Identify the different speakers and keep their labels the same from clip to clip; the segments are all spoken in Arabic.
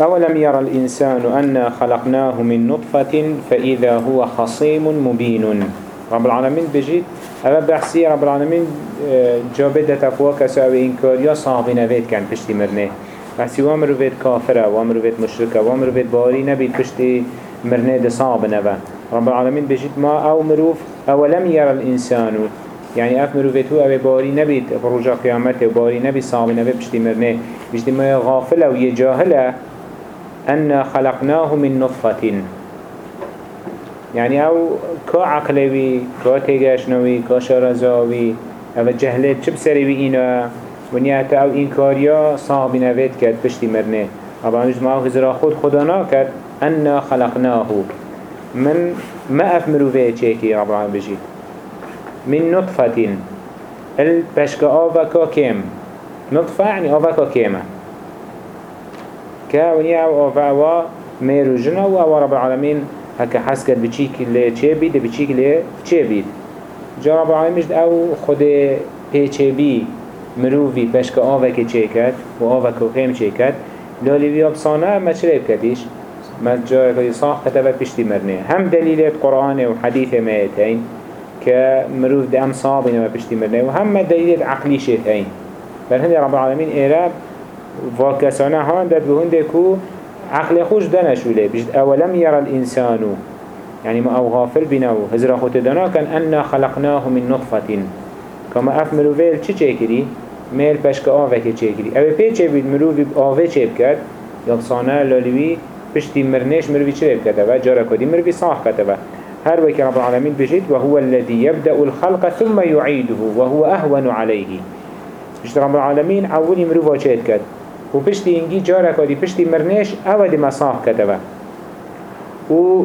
Speaker 1: أولم يرى الإنسان أنا خلقناه من نطفة فإذا هو خصيم مبين. رب العالمين بجيت. أما بحثي رب العالمين آه، جابت تفوى سأوي إنكاريا صعب نبيت كان بشتي مرنه. بحثي وامرو بيت كافرة وامرو بيت مشركة وامرو بيت باري نبيت بشتي مرنه ده صعب نبا رب العالمين بجيت ما أو مروف أولم يرى الإنسان. يعني اف مروفت هو باري نبيت بروجا قيامته باري نبي صعب نبي بشتي مرنه. بشتي ما غافلة ويجاهلة أن خلقناه من نطفة. يعني أو كا عقلوي كا تيجاشنوي كا شرزاوي أو جهلت چه بي تا أو این کاریا صعب نوید کرد پشتی مرنه. اما هنوز ما هزرا خود خدا ناکد انا خلقناه. من ما افمرو فيه چيكي العالمين بجيت من نطفة. البشك آفا كيم نطفة يعني آفا كا ونیا أو آفا ميرو جنا و أو رب العالمين هكا حس کرد بچیک لی چه بید بچیک لی چه بید جا رب العالمین مجد أو خود پیچه بی مروفی پشک آوه که چه کد و آوه که خیم چه کد لالی وی ابسانه ما چه لیب کدیش ما جا که صاح کتبه پشتی مرنه. هم دلیلت قرآن و مهتین که مروف ده ام صابینه ما پشتی مرنه و هم دلیلت عقلی شهتین بل هنده رب العالمین واکسانه هان داد بهنده کو عقل خوش دنشوله. بجد أولم يرى الإنسان يعني ما أو غافل بناو هزرا خوت دنا كان أنا خلقناه من نطفة. كما أف مروفيل چه چه ميل پشك آوه که چه کری؟ اوه پی چه بید؟ مروفی آوه چه بکد یقصانه لالوی پشتی مرنش مروفی چه بکده و جارا کدی مروفی صاح کده و هر وكي رب العالمين بجد وهو الذي يبدأ الخلق ثم يعيده وهو أهون عليه بجد رب العالمين أولي مروفا چه كد و پشتی انگی جارا کدی پشتی مرنش أو دی مساح کتبه و.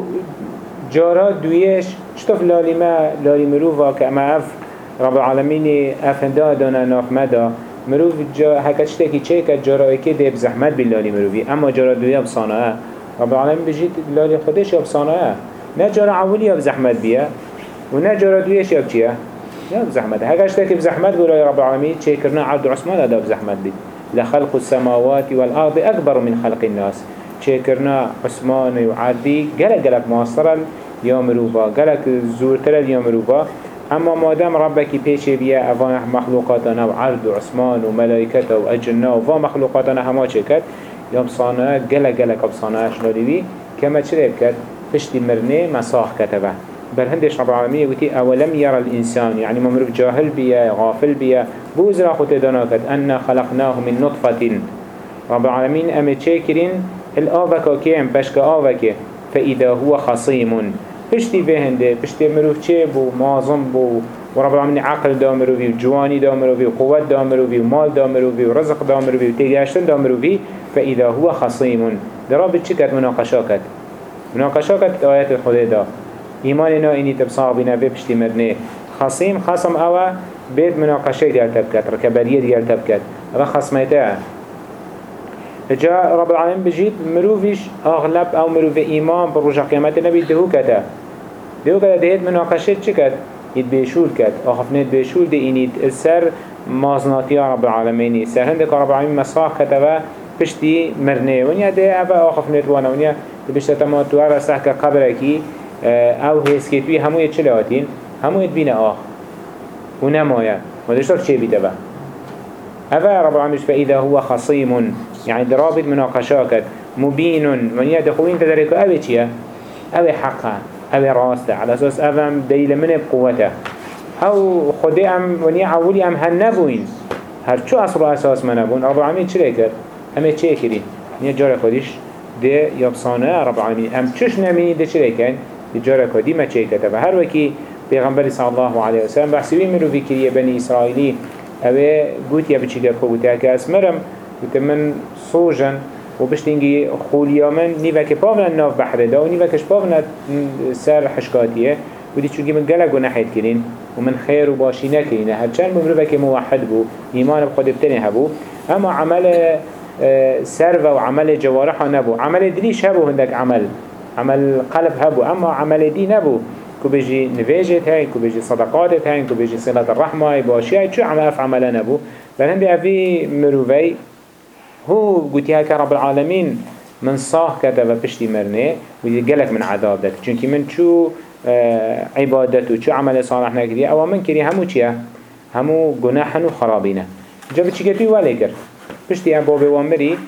Speaker 1: جارا دویش شتف لالی ما لالی مروفا که اما اف رب العالمین اف هنده دانا ناف مدا مروف جا هکت شتکی چه کد جارا که دیب زحمت بی لالی مروفی اما جارا دویه بصانعه رب العالمین بجید لالی خودش بصانعه نه جارا اولی بزحمت بیه و نه جارا دویش یاب چیه؟ نه بزحمت هکت شتکی بزحمت بولای رب العالمین چه کرنا عبد عثمان ادا بزحمت بید. لخلق السماوات والأرض أكبر من خلق الناس. شكرنا عثمان وعدي قلق قلق ماصرا يوم روبا قلق زورتر اليوم روبا. اما مادام ربك بيشي بيا افا مخلوقاتنا وعرض وعثمان وملائكته واجنه وفا مخلوقاتنا هما شكت يوم صانع قلق قلق بصانع شنو دي كما تشريب كت پشتی مرنه مساح كتبه بل هندش رب العالمين يقولي أولم يرى الإنسان؟ يعني ممرك جاهل بيا غافل بيا بوزرا خود داناكت أن خلقناه من نطفة. رب العالمين أم تشاكرين الآفك كيم بشك آفك فإذا هو خصيم. بشتي بهنده بشتي مروف چه بو؟ مازم بو. ورب العالمين عقل دا مروفي وجواني دا مروفي وقوة دا مروفي ومال دا مروفي ورزق دا مروفي وتيجاشتن دا مروفي فإذا هو خصيم. درابط چكت مناقشاكت مناقشاكت آيات الخده دا. ایمان نا اینی تبصاق بنا بپشتی مرنه خصیم خصم اوه. بيت مناقشة ديال تبكت ركبريه ديال تبكت خصميته جاء رب العالمين بجيت مروفيش أغلب أو مروف إيمان بروجع قيامت النبي دهو كتا دهو كتا دهيت مناقشة چه كت يد بيشول كت اخفنت بيشول دي اینید السر مازناتي رب العالمين. سر هندك رب العالمين مساق كتبه پشتی مرنه. ونیا ده اوه آخفنت وأنا ونیا بشتا ما تو ارسح سحك قبركي أو هسكتوي همو چه لاتين همو بين آخ. ونمايا ودشتر چه بيده با أفا رب العالمين فإذا هو خصيم يعني درابط مناقشاكت مبين من يدخلين تدرك أبي چيه أبي حقا أبي راسته على أساس أفهم دليل من بقوته أو خدي أم ونيا عولي أم هنبوين هر شو أصل أساس ما نبون رب العالمين همه چه كرين نيا جارة خديش ده يبصانه رب العالمين. أم چش نميني؟ ده چه لكن جارة كدي ما كتب هر وكي پیغمبر صلى الله عليه وسلم بحثوی مروفی کریه بنی اسرائیلی. اوه گوت یا بچی گفت گوت که اسمرم گوت من صوجن و بشتینگی خولیا من نیوک پاونا ناف بحره دا و نیوکش پاونا سر حشکاتیه. ودي چونكي من قلق ونحيد كرين ومن خير وباشي نكرين هرچان بمروفك موحد بو إيمان بخود بتنه هبو. أما عمل سرفة وعمل جوارحة نبو. عمل دليش هبو هندك عمل. عمل قلب هبو. أما عمل دي نبو. كو بيجي نفيجت هاي كو بيجي صدقات هاي كو صلة الرحمة باشي هاي شو عمل أف عملا نبو بل هندي أفي مروفي هو قلت هاي رب العالمين من صاح كده و پشتی مرنه و قلق من عذاب داد چونكي من شو عبادت و شو عمل صالح نكري أو من كري همو چيه همو گناحن و خرابينه جا بچي كتوي ولی کر پشتی اباب وامري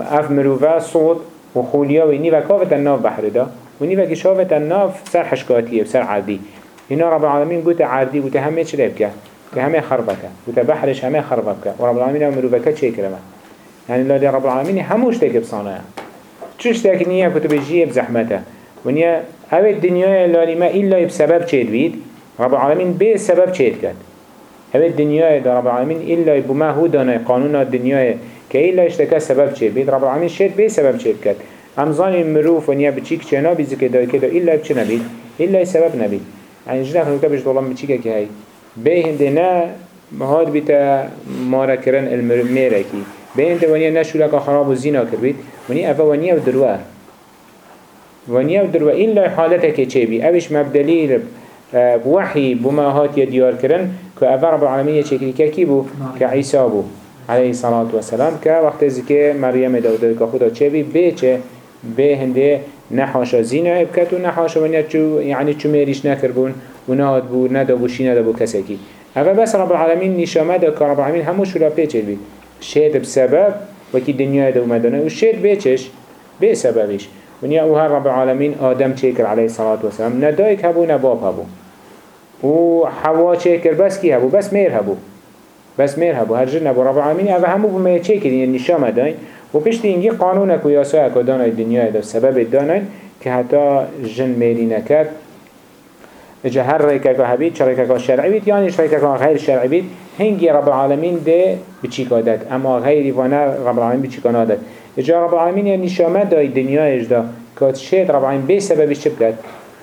Speaker 1: اف مروفه صوت و خولیا و نیوه کافت الناف بحر دا و نیوه کشافت الناف سر حشکاتیه سر عردی. اینا رب العالمین گوت عردی گوت همه چه که که همه خربکه. گوت بحرش همه خربکه و رب العالمین هم مروفه چه کرمه يعني لا رب العالمين هموش تك بصانع چوش تك نية كتب جيه بزحمته. ونيا أو الدنيا اللي ما إلا بسبب چيد بيد رب العالمين بي سبب چيد كد أو الدنيا دا رب العالمين إلا بما هو دانا قانون الدنيا كإلا اشتكى سبب چيد بيد رب العالمين شيد بي سبب چيد كد امزان المروف ونيا بچيك چنا بيزك دا كده إلا بچنا بيد إلا سبب نبيد يعني جنا خلوكا بجد الله بچيكا كي هاي بي هندنا هاد بيتا مارا كرن الميركي بين ونيا نشو لك خراب الزنا كربيت ونيا أفا ونيا ودروه ونيا ودروه إلا حالتك چيبي أبش مبدليل بوحي بما هات يديار كرن كأفا رب العالمين يشكري كيبو كعيسى بو؟ عليه الصلاة والسلام. كوقت زكي مريم داود كخدا چيبي بيچه به هنده نحاشا زینه ابکت و نحاشا و چو یعنی چو میریش نکر بون و ناد بو ندا بوشی ندا بو کسی کی اول بس رب العالمین نشامه و که رب العالمین همو شورا پیچه بید. شید بسبب وکی دنیا دو اومدانه و شید بیچش به سببش. و نیا اوها رب العالمین آدم چه علیه صلاة و سلام ندایک هبو نباب هبو. و حوا چه بس کی هبو؟ بس میر هبو. بس میر بو هر جنب و رب العالمین او همو بما چه کدین نشام داین و پشت اینگی قانون و یاسای دنیای دانای دنیا دا سبب دانن که حتی جن میری نکد اجا هر ریکه که هبید چه ریکه که شرعی بید. یعنی چه که غیر شرعی بید. هنگی رب العالمین ده بچی کادد اما غیری وانه رب العالمین بچی کادت اجا رب العالمین یا نشامه دای دنیا اجدا. که چه رب العالمین بی سببی چه بکد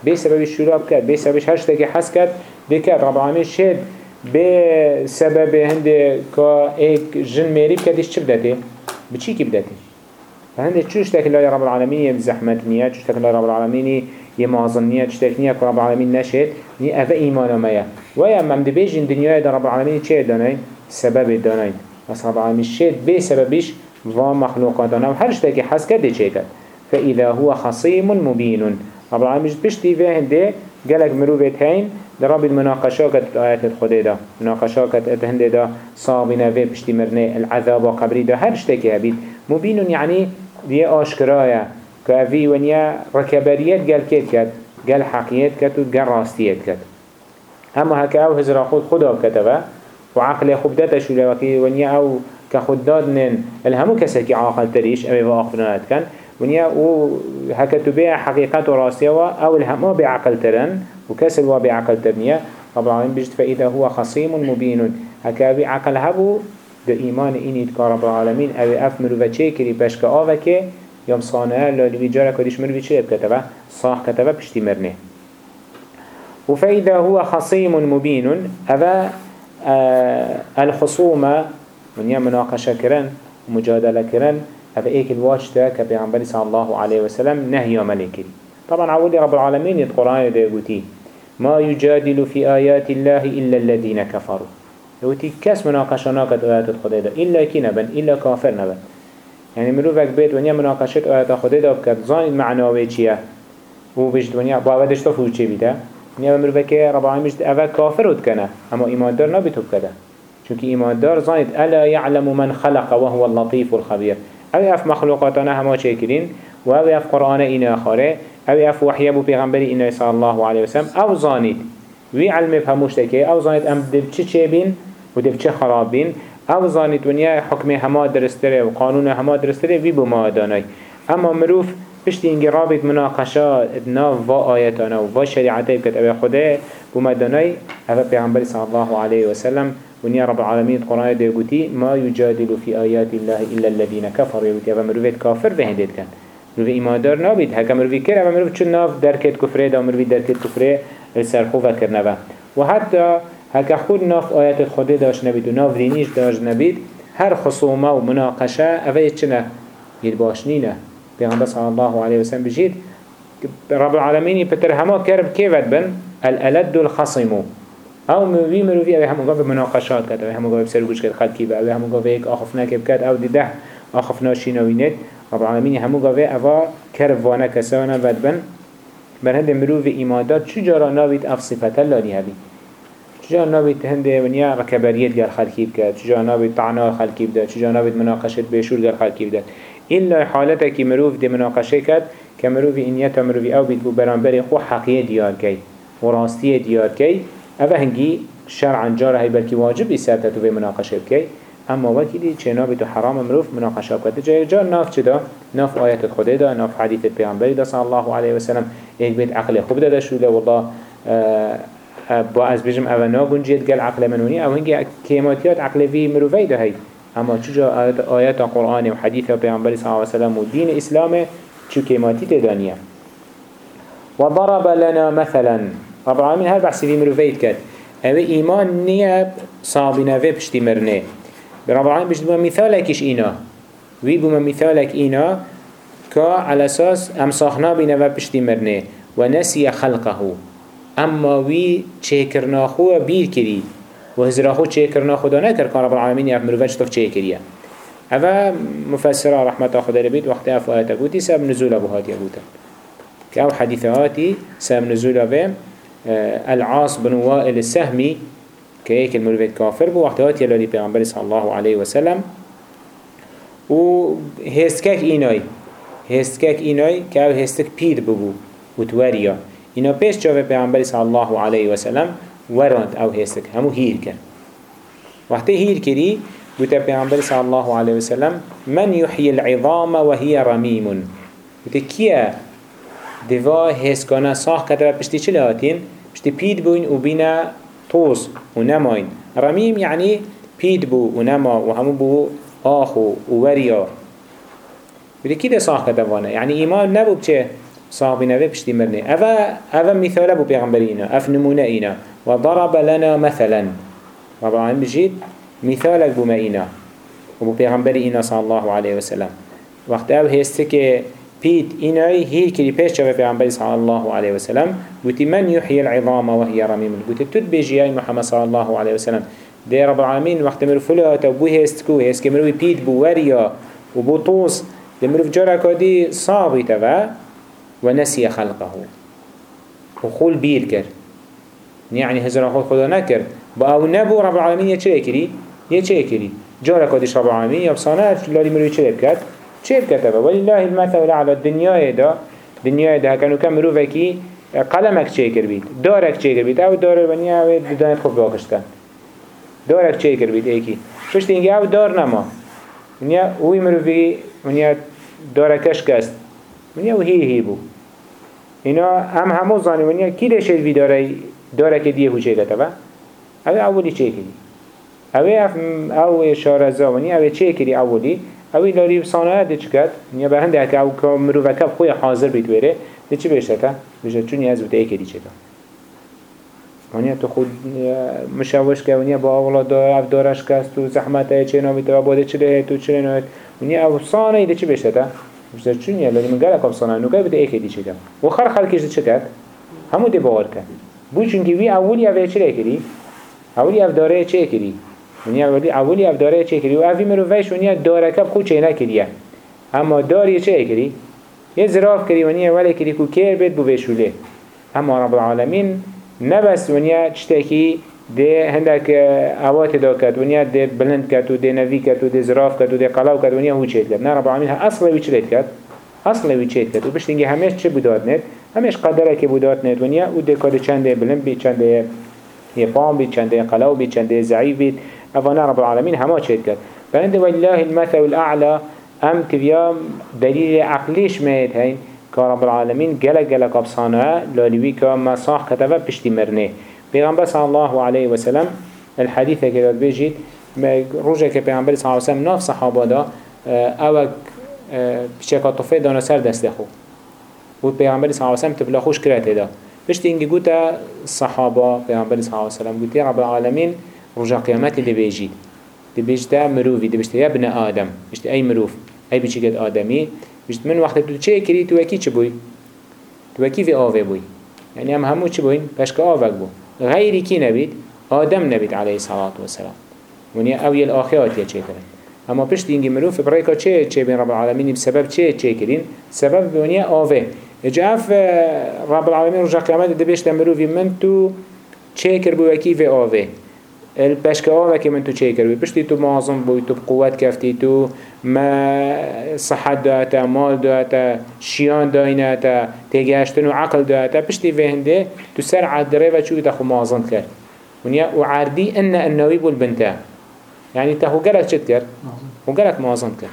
Speaker 1: به سببی شراب کرد بی سببی هشتگی حس کرد. دکرد رب العالمین شد. بي سبب هنده كا ايك جن ميري بكتش چه بدته بچيكي بدته فهنده چوش تاك الله رب العالمين يمزحمت نيا چوش تاك الله رب العالمين يمازن نيا چوش تاك نيا رب العالمين نشد ني أفا إيمانا ميا ويا مم دبيجن دنيا دا رب العالمين چه دانين سبب دانين بس رب العالمين شد بي سببش و مخلوقاتنا و هر شتاكي حس كده چه كد فإذا هو خصيم مبين. رب العالمين بشتي فيه قالك مروفت هين درب المناقشات آيات الخدي دا مناقشات هنده دا صابنا في بشتي مرنه العذاب وقبري دا هر شتاكي هبيت مبين يعني دي آشكرايا كأفي ونيا ركبريات قال كيت كد قال حقيت كد وقال راستيت كد اما هكا أو هزرا خود خدا كتبه وعقل خبدته شو لوكي ونيا أو كخداد نن الهمو كسكي عاقل تريش أبي واقفنات كان ونيا و هكا تبيع حقيقة وراسية أو الهمو بعقل ترن وكسل وبعقل ترنيا رب العالمين بجد فإذا هو خصيم مبين. هكا بعقل هبو ده إيمان إني تكار رب العالمين. أو أفمر وچيكري بشك آوكي يوم صانع لالي جارة كدش مروي چه بكتبه؟ صاح كتبه بشتي مرنه. وفإذا هو خصيم مبين. هذا آه الخصومة من يوم مناقشة كرن ومجادلة هذا إيك الواجتة كبيعنبري صلى الله عليه وسلم نهي ملكي طبعا عودي رب العالمين القرآن يقولي ما يجادل في آيات الله إلا الذين كفروا. يقولي كاس مناقشة ناقد آيات الخديدة إلا كي نبن إلا كافر نبن. يعني مروفك بيت ونيا مناقشة آيات الخديدة بكت زان المعنى ويتشيه وبجد ونيا باودش تفوت چه بيده نیا مروفه که رب العالمین مجد اوه کافر ود کنه. اما ایماندار نبیتو بکده. چونکه ایماندار زانید الا يعلم من خلق وهو اللطيف الخبير أو اف مخلوقاتنا هما چه و أو اف قرآن این آخره أو اف وحی بو پیغمبری این صلی الله علیه وسلم أو زانید. وی علم بهموش تکه أو زانید ام دب چه چه بین و دب چه خراب بین. أو زانید ونیا حکم هما درستره و قانون هما درستره وی بو ما دانای. اما مروف پشتی اینگه رابط مناقشه ناف و آیتانا و شریعته بکت. أو خوده بومدانای أو پیغمبر صلی الله علیه وسلم ونیا رب العالمین قرآن ده گوتی ما یجادل فی آیات الله إلا الذين كفروا. یوتی أو مروفت کافر به هندید کن مروف ایماندار نابید هکا مروفی کر أو مروف چون ناف درکت کفره دا مروفی درکت کفره سرخوفه کرنبه و حتی هکا خود ناف آیات خوده داشت نبید و ناف دینیش داشت نبید. هر خصومه و مناقشه اوه چنه ید باشنینه پیغمبر صلی الله علیه و سلم بجید. رب العالمین پتر هما کرب کیفت بن؟ الالد الخصمو او مروی مروی او همون به مناقشات کرد او همون به سرگوش کرد خلکی و او همون به یک آخف نکب کرد او دیده آخف و رب العالمین همون به او کروانه کسانا ود بن بر هند مروی ایمادات چجارا ناوید اف صفت لانی چو جارا ناوید هند ونیا رکبریت گر خلکی بکرد چو جارا ناوید طعنا خلکی بده چو جارا ناوید مناقشت بشور گر خلکی این لای حالته که مروف دی مناقشه كد كمروف إنيتا مروف او بيت بو برانبري خو حقية دیار کی دیار کی أفا هنجي شرعا جارة هاي بلكي واجب يسابتتو في مناقشة بكي اما وقتی دی نابی حرام مروف مناقشه بکده جای جار ناف چه دا؟ ناف آیت خدا دا ناف حدیث پیغمبری دا صلی الله علیه وسلم. ایک بیت عقل خوب دا شده والله با از بجم اوه ناگونجید گل عقل منونی أو هنگی کیماتیات عقل وی مروفی دا هی اما چجا آیت, قرآن و حدیث پیغمبری صلی الله علیه وسلم و دین اسلام چو کیماتی تدانیه وضرب لنا مثلا رب العالمين هر بحثي في مروفيت كد أو ايمان نية صابنا في بشتي مرنه. رب العالمين بيجد بما مثالكش إينا وي بما مثالك إينا كا على أساس أم صاحنا بنا وبشتي مرنه ونسي خلقه أما وي چهكرنا خو بير كري وهزرا خو چهكرنا خدا نكر كان رب العالمين يعمل وجه طف چهكريا هذا مفسرة رحمة خدا ربيت وقت أفوات قوتي سبب نزول أبو هاتي أبوتا كأو حديثاتي سبب نزول أبو العاص بن وائل السهمي كهيك المروفيت كافر بو وقتهات يلالي پیغمبر صلى الله عليه وسلم. و هستكك إيناي هستكك إيناي كاو هستك بيد ببو وتوريا إنا بيش جاوه پیغمبر صلى الله عليه وسلم ورانت أو هستك همو هير كر وقتی هير كري بوتا پیغمبر صلى الله عليه وسلم من يحيي العظام وهي رميم بوتا كيا دوا هسكانا صاح كتبه بشتي چلي هاتين بشتي بيد بوين و بينا طوس ونماين رميم يعني بيد بو ونما وهمو بو آخو ووريا بده كده صاح كدوانا يعني إيمان نبو بچه صاحبي نبي بشتي مرنه. أفا أفا مثال بو بيغمبرينا أف نمونه إينا وضرب لنا مثلا. رب العالمين بجيد مثالك بو مئينا وبو بيغمبرينا صلى الله عليه وسلم وقت أو هستك بيت إناي هي كري بيش شبه پیغمبر صلى الله عليه وسلم قلت من يحيي العظام وهي رميم قلت تد بيجي محمد صلى الله عليه وسلم دي رب العالمين وقت مرو فلات وبو هستكو هست كمرو بيت بو وريا وبو طوس دي مرو جاركا دي صابي تبا ونسي خلقه. وخول بير كر يعني هزر خود خدا نكر با أو نبو رب العالمين يچه كري يچه كري جاركا ديش رب العالمين يبصانات لالي مرو يچه بكت چه بكتبه ولله المثل على الدنيا دا دنيا دا. كانوا كم روفكي قلمك چه کر بید دارك چه کر بید أو دار بنی أو دانت خوب باقش کن دارك چه کر بید ایکی؟ پشت اینگه أو دار نما. ونیا اوی مروفی ونیا دارکش کست. ونیا أو هی هی بو. اینا هم همو زانی. ونیا کی دشت بی داره دارک دیه بو چه کتبه؟ أو اولی چه کری أو أو شارزا. ونیا أو چه کری اولی. اوی لاری صنایع دی چکت نیا به هنده که أو که مروفکه خوی حاضر بیت وره دی چی بهشته تا؟ بشه چونی از بوده ایکی دی چکا ونیا تو خود مشوش که ونیا با اولا دا اف دارش کست تو زحمت چه نامی تو باده چه تو چه نامی ونیا أو صانعی دی چی بهشته تا؟ بشه چونی لاری من کم صانعی نوگه بوده ایکی دی چکا و خر خلکش دی چکت؟ همو دی باور کن بو چونکی وی اولی اوه چه کری؟ اولی اف داره چه کری؟ ونیا اولی اولی اف داره چه کری؟ و اوی مروفش ونیا داره کب خود چه نکریه اما داری چه کری؟ یه زراف کری ونیا ولی کری کو کیر بید بو بشوله. اما رب العالمین نبس ونیا چتکی ده هندک اوات دا کد ونیا ده بلند کد و ده نوی کد و ده زراف کد و ده قلاو کد ونیا هو چید کد نه رب العالمین اصل وی چلید کد اصل وی چید کد و بشتینگه همش چه بوداد نید؟ همش قدره که بوداد نید ونیا و ده کد چنده بلند بی چنده یه پام بی چنده قلاو بی چنده ضعیف أفنا رب العالمين هما تشهد كد فعند والله المثل الأعلى أم تبيا دليل عقليش ميت هين كرب العالمين جل جل قبصانا لولوي كما صاح كتبه بشتي مرنه. بيغمبر صلى الله عليه وسلم الحديث كده بيجيت روجه كبيغمبر صلى الله عليه وسلم ناف صحابه دا اوك بشكل طفي دانا سر دست خو. و پیغمبر صلی الله علیه و سلم تبلا خوش کرده دا. پشت اینگه گوتا صحابه پیغمبر صلی الله علیه و سلم رب العالمین رجع قيامت دي بيجي دي بيجتا مروفي دي بيجتا يا ابن آدم. بيجتا أي مروف. أي بيجيكت آدمي بيجت من وقت تو چه كري تو اكي چه بوي في آوه بوي يعني هم همو چه بوين بشك آوه بو. غيري كي نبيد آدم نبيد عليه الصلاة والسلام ونيا أوي الآخرات يا چه اما پشت اینگی مروف بريكا چه چه بين رب العالمين بسبب چه چه كرين سبب بونيا آوه. اجاف رب العالمين رجع قيامت دبشت مروفي من تو چه كر بو وكيف آوه. البشكة آوه كي من تو چه كر بو پشتی تو معظم بو تو كفتي تو ما صحت داتا مال داتا شيان دايناتا تيجاشتن وعقل داتا پشتی فهنده تو سر عدره و چوی تخو معظم ونیا وعردي ان النوي بو البنتا يعني تهو قلت شد كر وقلت معظم كر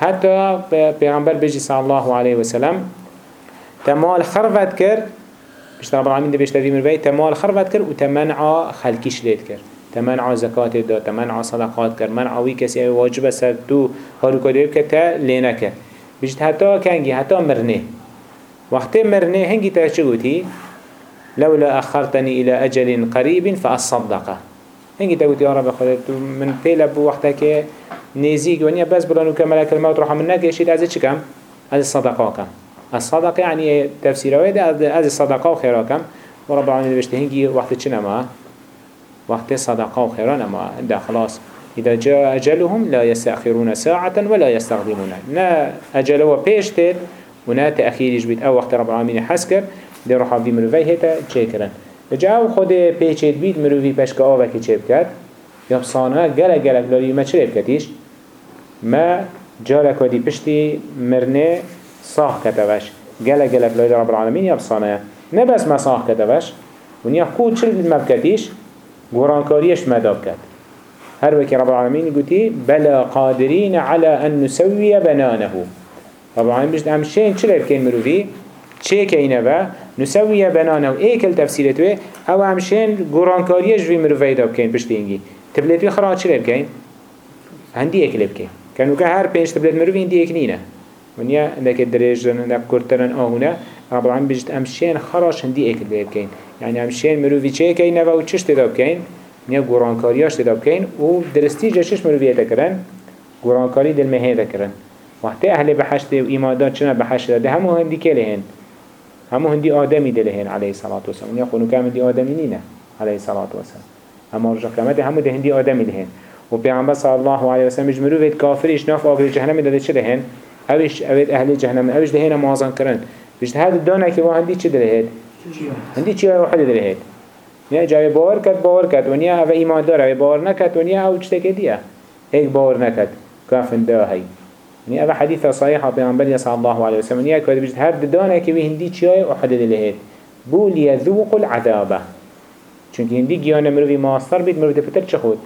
Speaker 1: حتى پیغمبر بجي صلى الله عليه وسلم تمال خرفت كر بشت رب العالمين ده بيشتري من بيت تمال خرفت كر وتمنع خلقيش ليت كر تمنع زكاة دا تمنع صدقات كر منع وي كسي واجب سر تو هارو كده كتا لينا كر بشت حتى كنجي حتى مرنه. وقت مرنه هنجي تاچه لولا أخرتني إلى أجل قريب فأصدقه هنگی تا گوتی آرا بخودت من پیل بو وقتا که نزیگ ونیا بس بلانو ملک الموت روح من نکشید از چی کم؟ از صدقا کم. الصدقه يعني تفسيره از الصدقه وخيرا كم ورب العالمين بشته هنگی وقت چی نما؟ وقت صدقة وخيرا نما ده خلاص إذا جاء أجلهم لا يستأخرون ساعة ولا يستخدمون. نا أجله بيشتر ونا تأخير يجبت أو وقت رب العالمين حسكر ده روح في مروفي هتا تشكرن جاو خود پشک آوه که چه بکد یا بسانه گلک گلک لالی ما چه بکدیش ما جالک ودی پشتی مرنه صاح کتوش گلک گلک لالی رب العالمین یا بسانه نه بس ما صاح کتوش ونیا خود چه ما بکدیش گورانکاریش مداب کد هر وكي رب العالمين قلتي بلا قادرين على أن نسوي بنانه. رب العالمين بجد أمشين چلي بكين مروفي چه كينه با نسوي بنانه. و ايكل تفسيرته أو همشين گورانكاريه جوي مروفي دا بكين پشتينگي تبلت بي خرا چلي بكين هندي ايكل بكين كانوا که هر پنج تبلت مروفي هندي ايكنينه ونیا اندک درجن اندک کرترن آهونه. رب العالمین بجد امشین خراش هندی اکل بکن یعنی امشین مروفی چه کین و چش تدا بکن نیا گورانکاریاش تدا بکن و درستی جشش مروفی تکرن گورانکاری دل مهه تکرن وقتی أهل بحشت و ایمادات چنا بحشت ده. همو هندی که لهن. همو هندي آدمي دلهن عليه الصلاة والسلام. ونيا خونو كام هندي آدمي نينا. عليه الصلاة والسلام. اما رجع قيامته همو ده هندي آدمي لهن. و پیغمبر صلى الله عليه وسلم مجمرو ويد كافر إيش ناف آبر جهنم داده چه لهن؟ اوش اوید أهل جهنم. اوش دهن موازن کرن. بيشت هاد الدانا كي هندي چه دلهن هندي چه واحد دلهن نیا جای باور کد باور کد ونیا أو ایمان داره. باور نکد ونیا أو چه دیه؟ ایک باور نکد کافن ده هی. يعني هذا حديث صحيح بيغمبر صلى الله وسلم يعني كده بجد هر دانا كي هندي چياي وحدد لهيت بو ليذوق العذاب. چونك هندي گيانا مروفي ماستر بيت مروفي بتر چه خود؟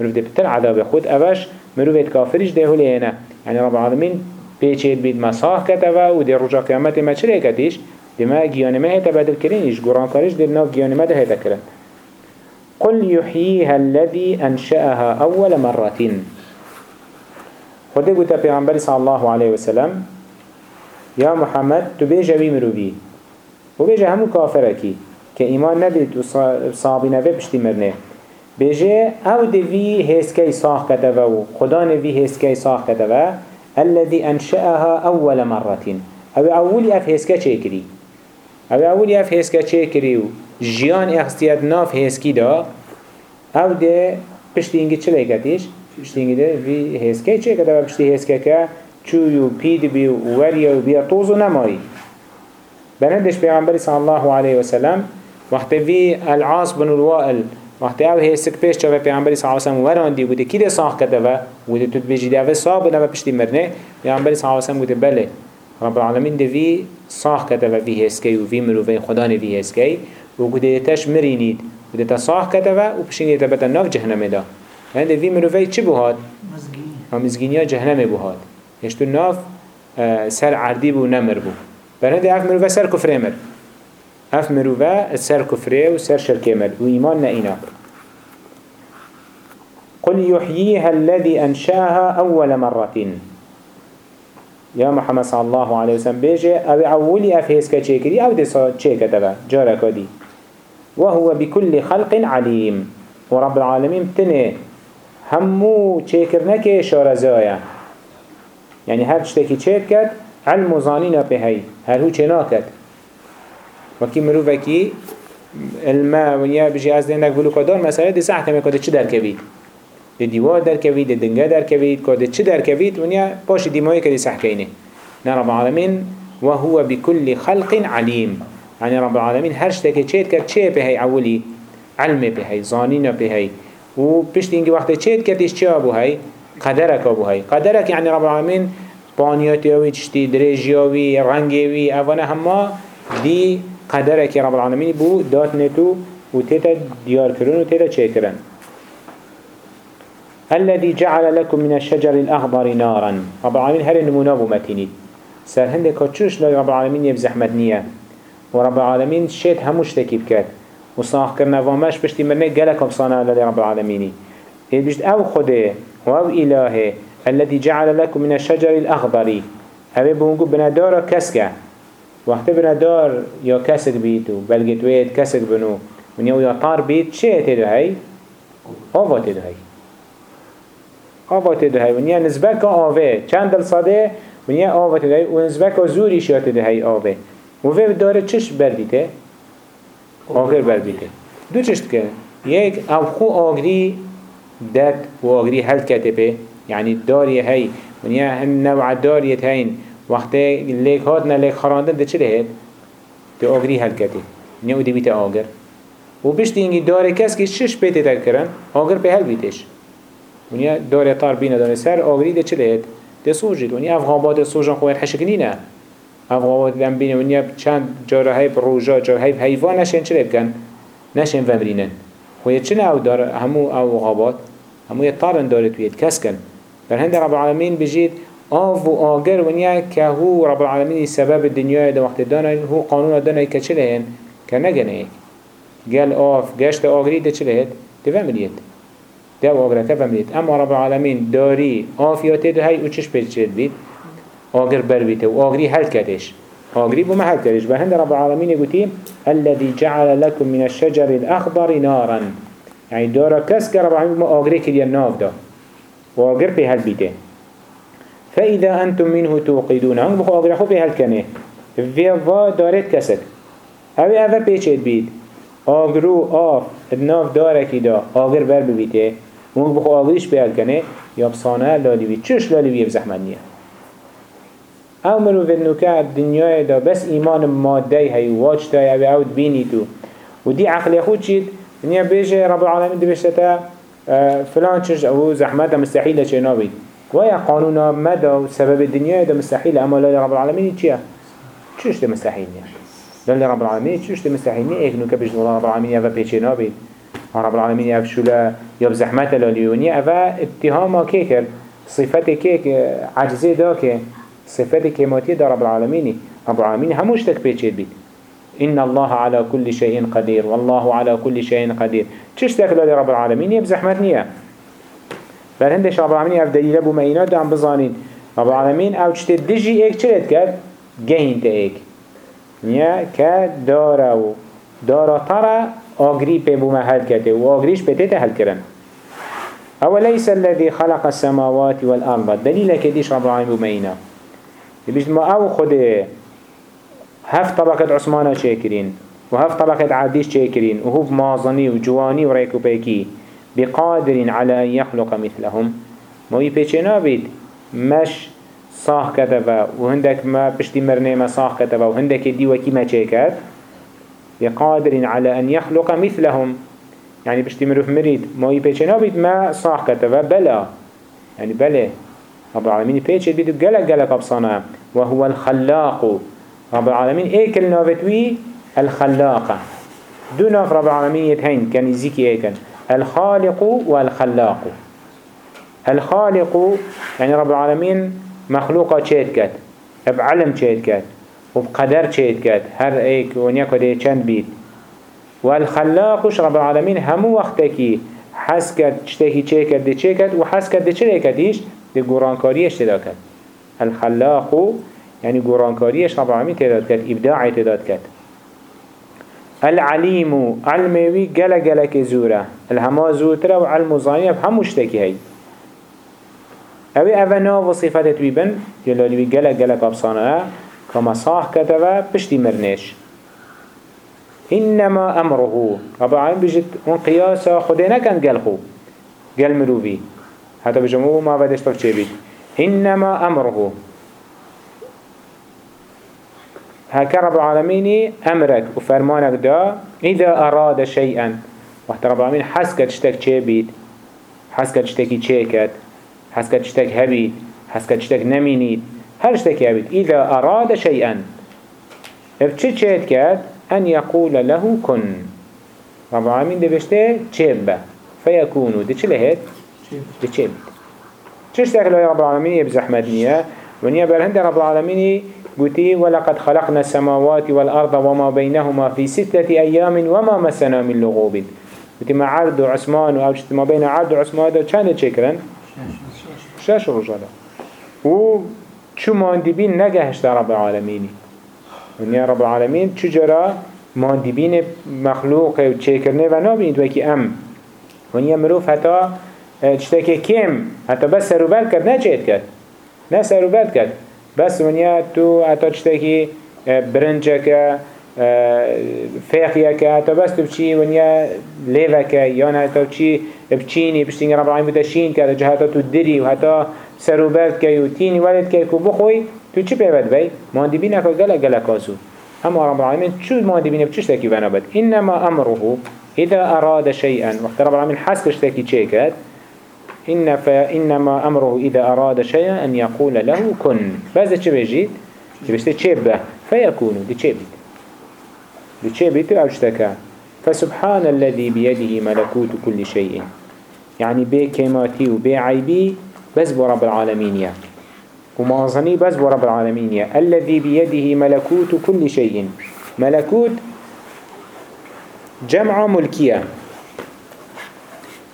Speaker 1: مروفي بتر عذاب خود. اوش مروفي كافرش ده لهنا يعني رب العالمين بيچيت بيت مساح كتوا و دي رجا قيامت ما چره كتيش دي ما گيانا ما هيتا بدل كرينيش قرآن كارش دي ناف گيانا ما ده هيتا كرن قل يحييها الذي أنشأها أول مرة. خده گوتا پیغمبری صلی الله علیه وسلم یا محمد تو بیجه بی مروی و بیجه همو کافره کی که ایمان ندید و صحابی نوه پشتی مرنه بیجه أو دوی ساخ کتوه و خدا نوی هسکی ساخ کتوه الذي أنشأها أول مرة. أو أولي أف هسكا چكري أو أولي أف هسكا چكري و جيان اخستيات ناف هسكي دا. أو ده اینگه چه لیکتیش؟ پشتی ده وی هسکه چه کده و پشتی هسکه که چوی و پید بی و وری و بیا طوز و نمایی بندش پیغمبری صلی الله علیه وسلم وقت وی العاص بن الوائل وقت أو هسک پیش چه پیغمبری صلی الله علیه وسلم وراندی بوده کی ده ساخ کده و بوده تو بجی ده و صاب نه و پشتی مرنه؟ پیغمبری صلی الله علیه وسلم بوده بله. رب العالمین ده وی ساخ کده و وی هسکه و وی مروفه خدا نه وی هسکه و بوده تش مرینید بوده تصاح کده و پشتی ده بتا ناف جهنم ده هنده وی مروفه چی بوهاد؟ مزگینی ها جهنم بوهاد. هشتو ناف سر عردی بو نمر بو. برهنده اف مروفه سر کفره مر. اف مروفه سر کفره و سر شرکه مر و ایمان نئینا قل يحييها الذي أنشاها أول مرة. يا محمد صلى الله عليه وسلم بيجي أو أولي أفهس كتشيكري أو دي تشيكتبا جارك دي وهو بكل خلق عليم ورب العالمين تنه همو چیکرنه شارزایا يعني هر چیک کد علم و زانینا به هی هر هو چنا کد وکی مرو وکی الماء ونیا بجي از دینک بلو کدار مسئله دی سحکم کده چی در کبید ده دیوار در کوید ده دنگه در کوید که ده چه در کوید ونیا باش دیمایی که دی سحکینه نه رب العالمین وهو بكل خلق عليم. يعني رب العالمين هرش تكي چيت كر چه بهي عولي علم بهي ظانين بهي و بشت اینگه وقت چيت كرتش چه ابو هي قدرك ابو هي قدرك يعني رب العالمين بانياتيوي تشتي دريجيوي رنگيوي اوانه هما دي قدرك رب العالمين بو دات نتو و تيتا ديار كرون و تيتا چه كرن الذي جعل لكم من الشجر الأخضر نارا. رب العالمين هر النمونا بمتينيد سر هنده كتشوش لا رب العالمين يبزحمت نية ورب العالمين شيت هموش تكيب كات وصاح كرنا وامش بشتي مرنه قلق بصانا لرب العالمين بشت أو خده وأو إلهه الذي جعل لكم من الشجر الأخضر. أبي بونقو بندار كسكة وقت بندار يا كسك بيتو بلغت ويد كسك بنو من يو يا طار بيت شيء تدو هاي آوا تدو هاي آوا تدو هاي ونیا نسبه که آوه. چند دل صده ونیا آوا تدو هاي ونسبه که زوری شیا تدو هاي آوه. و وی داره چش بردیته؟ آگر بردیته. دو چشت که؟ یک أو خو آگری داد و آگری حل کته پی يعني داري هاي ونیا هم نوع داریت هاین وقتی لیک هات نه لیک خراندن ده چه لهید؟ ده آگری حل کته ونیا أو دی بیت آگر. و بشتی اینگی داره کس که شش پیت تکرن آگر به هل بیتش. ونیا داره طار بینه داره سر آگری ده چه لهید؟ ده سوجید ونیا افغابات سوجان خوید حشکنی نه. افغابات دم بینه ونیا چند جاره های بروژا جاره های حیوان نشین چه بکن؟ نشین ومرینن. خوید چه أو داره؟ همو أو همو یه طارن داره توید کس کن. بل هند رب العالمين بجيت آف و آگر ونیا که هو رب العالمين سبب الدنيا ده وقت دانا هو قانون دانا که چه لهن که نگنه ایک قال آف گشت آگری ده چه لهد ده فملیت ده آگره که فملیت اما رب العالمين داری آفیاته ده هی أو چش پیچ چید بید آگر بر بیته و آگری حل کدش آگری بو ما حل کدش به هند رب العالمين يقولي الذي جعل لكم من الشجر الأخضر نارا. يعني دارا كس رب العالمين ما آگری كده ناف ده واجر به هل بيته فإذا أنتم منه توقدون. هم بخو أجر به هل كنه؟ في فا دارت كسك. أبي أفا بيشت بيت أجرو آف الناف داره كده أجر بر ببيته هم بخو أجرش به هل كنه يبصانه لالي بيت چش لالي بيت زحمانية أو مرو النكاة الدنيا دا بس إيمان مادي هاي واجتا أبي عود بيني تو. ودي عقل خود شيد إنيا بيجي رب العالمين دي بيشتا فلان چش أو زحمت مستحيله چه نابید. و یا قانون مدى سبب الدنيا ده مستحيل. أما لا رب العالمين چيه چش ده مستحيل لا رب العالمين چش ده مستحيل ايك نو كبش رب العالمين يفا بيچه نابید. رب العالمين يف شولا يف زحمت لاليوني افا اتهاما كيكر صفت كيك عجزه دا كي صفت كيماتي دا رب العالمين رب العالمين هموش تك بيچه بيت إن الله على كل شيء قدير. والله على كل شيء قدير. چش تكلا رب العالمين يب بل هندش رب العالمين اف دليل ابو مئينات عم بزانين رب العالمين أو چت دجي ايك چلت كد جهين ايك نيا كدارا و دارا ترى آگری پی بو محل کته و آگریش پی تیته حل کرن. أوليس الذي خلق السماوات والأرض. دليل كديش رب العالمين بمينا يبيش ما أو خده هف طبقة عثمانة شاكرين وهف طبقة عاديش شاكرين وهو مازني وجواني وريكو بيكي بقادر على أن يخلق مثلهم. ما يبيشنا بيت مش صاح كتبه وهندك ما بشتي مرنه ما صاح كتبه وهندك دي وكي ما شاكت بقادر على أن يخلق مثلهم. يعني بشتي مروف مريد ما يبيشنا بيت ما صاح كتبه بلا يعني بلا رب العالمين بيشت بيت قلق قلق أبصانا وهو الخلاق. رب العالمين ايكل نافتوي الخلاقة دو رب العالمين يتهين كان يزيكي ايكل الخالق والخلاق. الخالق يعني رب العالمين مخلوقة چهت كات بعلم چهت وبقدر چهت كات هر ايك ونيكو دي چند بيت والخلاقش رب العالمين همو وقتكي حس كات چتكي چه كات دي چه كات وحس كات دي چه كاتيش دي قرانكاريش تدا الخلاق يعني قرانكاريش رب العالمين تداد إبداعي تداد العليم علمي جل جل كزورة الهما زوترا وعلم ظانية بهم مشتكي هاي. أبي أفنا وصفات تويبن جلالي جل جل كبصانا كما صاح كتبا بشتي مرنش إنما أمره. رب العالمين بجد من قياسا خدينا كان قلخو قال مروفي حتى بجمعه ما بدش چه بيت إنما أمره. هكا رب العالمين أمرك وفرمانك دا إذا أراد شيئا. وقت رب العالمين حسك تشتك چه بيت حسك تشتكي چه كت حسك تشتك هبيت حسك تشتك نمينيت هر اشتك هبيت إذا أراد شيئا. بچه چه كت؟ أن يقول له كن. رب العالمين ده بشته چه به فيكونو ده چه لهت؟ ده چه بيت چش تاكل رب العالمين؟ يبزحمت نية. ونيا برهند رب العالمين قلتي ولقد خلقنا السماوات والأرض وما بينهما في ستة أيام وما مسنا من لغوب. قلتي ما عرض عثمان أو ما بين عرض عثمان ده كان شكرا. شاش رجالا و شو ما بين نجهش رب العالمين. ونيا رب العالمين شجرة ما بين مخلوق وشكرنه ونابين توكي أم. ونيا مروف حتى تشتكي كم حتى بس سروبال كد نجيت كد نه سروبال كد بس ونيا تو حتى تشتكي برنجك فيخيك حتى بس تبشي ونيا ليفك يانا تبشي بچيني بشتين رب العالمين بتشين كد جهتا تو دري وحتى سروبال كي وتيني ولد كي كو بخوي تو چی پیود بی؟ ماندی بینه که گله گله کاسو اما رب العالمين شو ماندی بینه بچش تاکی بنابد إنما أمره إذا أراد شيئا وقت رب العالمين حس کشتاکی چه کرد إن فإنما أمره إذا أراد شيئا أن يقول له كن. فهذا چه بيجيت؟ بيجيت تشبه فيكون. دي تشبه دي تشبه أو اشتكى. فسبحان الذي بيده ملكوت كل شيء. يعني بي كيماتي وبي عيبي بس بو رب العالمين يا. ومعظني بس بو رب العالمين يا. الذي بيده ملكوت كل شيء. ملكوت جمع ملكية.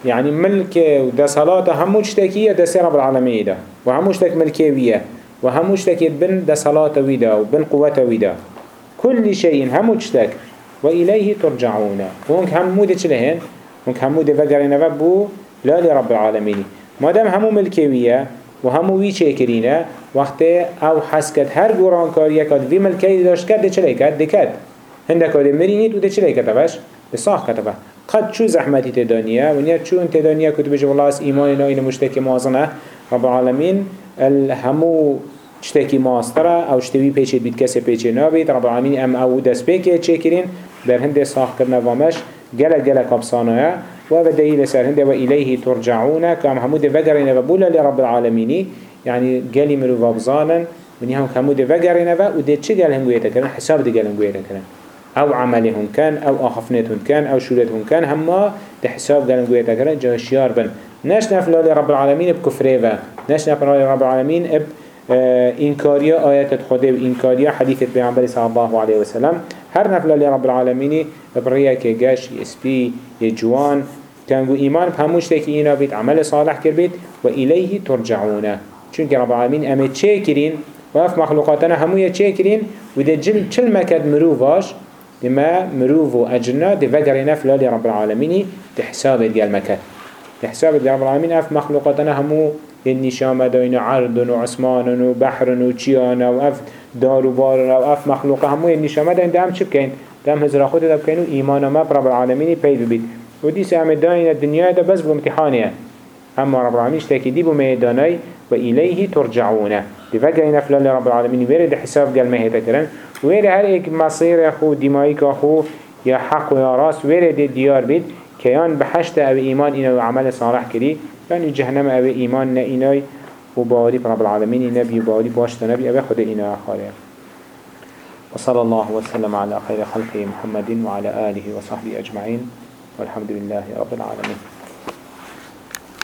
Speaker 1: يعني ملك وده صلاة همو اشتكية ده سي رب العالمين ده وهمو اشتك ملكية وهمو اشتكيت بن ده صلاة ويدا وبن قوة ويدا كل شيء همو اشتك وإليه ترجعون. وهنك همو ده چلهن هنك همو ده فقرين وبو لا لرب العالمين ما دام همو ملكية وهمو وي چكرينه وقت أو حسكت هر قرآن كاريه كد في ملكي داشت كد ده چلي كد ده كد هندك ده مرينيت وده چلي كتبش ده صاح كتبه قد شو زحمتي تدانيا ونيا شو انت دانيا كتب والله اس ايمان ناين مشتكي مازنه رب العالمين الهمو شتكي ماسترا أو شتوي بيچه بيت كسي بيچه نابيت رب العالمين ام أو دس بيكي چكرين بر هنده صاح کرنا ومش گله گله كبسانايا و بدهي لسر هنده و إليه ترجعون كام همود وقرين وبولا لرب العالمين يعني قالي مرو وابزانا ونيا هم همود وقرين و وده چه قال هنگوية تكرن حساب قال هنگوية تكرن أو عملهم كان أو اخفنتهم كان أو شولتهم كان هما تحساب قالن قوية تكرن جاشيار بن. ناش نفل رب العالمين بكفره ناش نفل رب العالمين ب آه، إنكاريا آيات خده وإنكاريا حديثة بيعنبري صلى الله عليه وسلم. هر نفل رب العالمين بريا كجاش يسبي يجوان كانوا إيمان بهموش تكي إنا بيت عمل صالح كربيت وإليه ترجعونه چونك رب العالمين أمي تشاكرين وف مخلوقاتنا همو يتشاكرين وده جل چل مكد مروفاش لما مروف أجرنا دي فقرنا فلال رب العالمين تحساب ديال مكان تحساب ديال رب العالمين أف مخلوقاتنا همو النشامة دين عرض وعثمان وبحر وچيان وأف دار وبار وأف مخلوق همو النشامة دين دام چه بكين دام هزرا خود دا بكين إيمان ما رب العالمين بيد بيت ودي دين الدنيا دا بس بامتحانية أما رب العالمين اشتاكي دي بميداني وإليه ترجعون دي فقرنا فلال رب العالمين ويرد حساب قال ما هيتا ويري هر ايك مصير اخو دمائك اخو يا حق ويا راس ويري دي ديار بيت كيان بحشت أو ايمان اينا وعمل صالح كري يعني جهنم أو ايمان نا ايناي وباوري رب العالمين نبي وباوري باشت نبي أو خد اينا اخاري وصلى الله وسلم على خير خلقه محمد وعلى آله وصحبه أجمعين والحمد لله رب العالمين